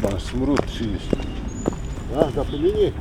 Chyba smród czy jest. A, zapylili?